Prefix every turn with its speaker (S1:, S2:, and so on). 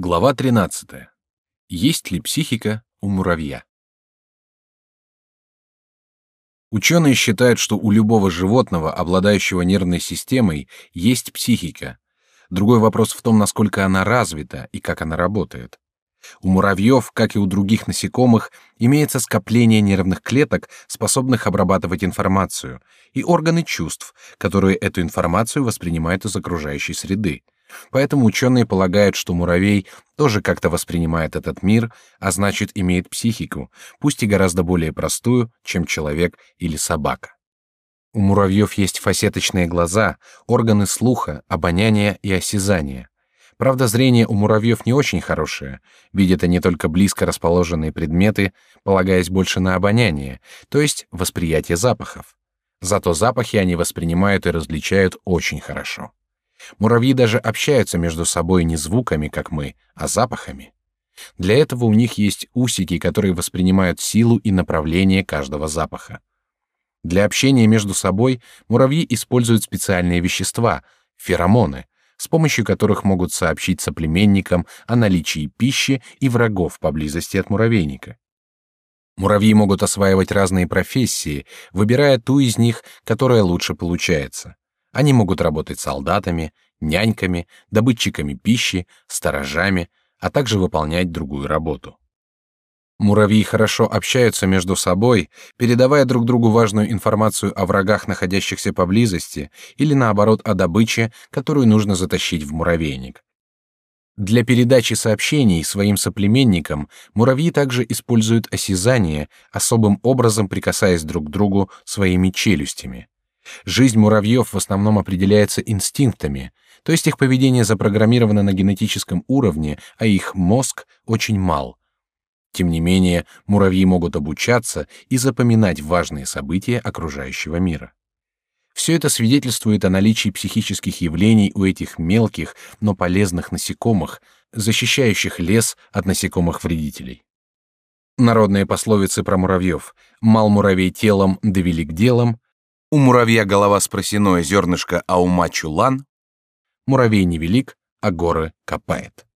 S1: Глава 13. Есть ли психика у муравья? Ученые считают, что у любого животного, обладающего нервной системой, есть психика. Другой вопрос в том, насколько она развита и как она работает. У муравьев, как и у других насекомых, имеется скопление нервных клеток, способных обрабатывать информацию, и органы чувств, которые эту информацию воспринимают из окружающей среды. Поэтому ученые полагают, что муравей тоже как-то воспринимает этот мир, а значит имеет психику, пусть и гораздо более простую, чем человек или собака. У муравьев есть фасеточные глаза, органы слуха, обоняния и осязания. Правда, зрение у муравьев не очень хорошее, видят они только близко расположенные предметы, полагаясь больше на обоняние, то есть восприятие запахов. Зато запахи они воспринимают и различают очень хорошо. Муравьи даже общаются между собой не звуками, как мы, а запахами. Для этого у них есть усики, которые воспринимают силу и направление каждого запаха. Для общения между собой муравьи используют специальные вещества — феромоны, с помощью которых могут сообщить соплеменникам о наличии пищи и врагов поблизости от муравейника. Муравьи могут осваивать разные профессии, выбирая ту из них, которая лучше получается. Они могут работать солдатами, няньками, добытчиками пищи, сторожами, а также выполнять другую работу. Муравьи хорошо общаются между собой, передавая друг другу важную информацию о врагах, находящихся поблизости, или наоборот о добыче, которую нужно затащить в муравейник. Для передачи сообщений своим соплеменникам муравьи также используют осязание, особым образом прикасаясь друг к другу своими челюстями. Жизнь муравьев в основном определяется инстинктами, то есть их поведение запрограммировано на генетическом уровне, а их мозг очень мал. Тем не менее, муравьи могут обучаться и запоминать важные события окружающего мира. Все это свидетельствует о наличии психических явлений у этих мелких, но полезных насекомых, защищающих лес от насекомых-вредителей. Народные пословицы про муравьев «мал муравей телом, да велик делом», у муравья голова с просеной зернышко, а у чулан. Муравей невелик, а горы копает.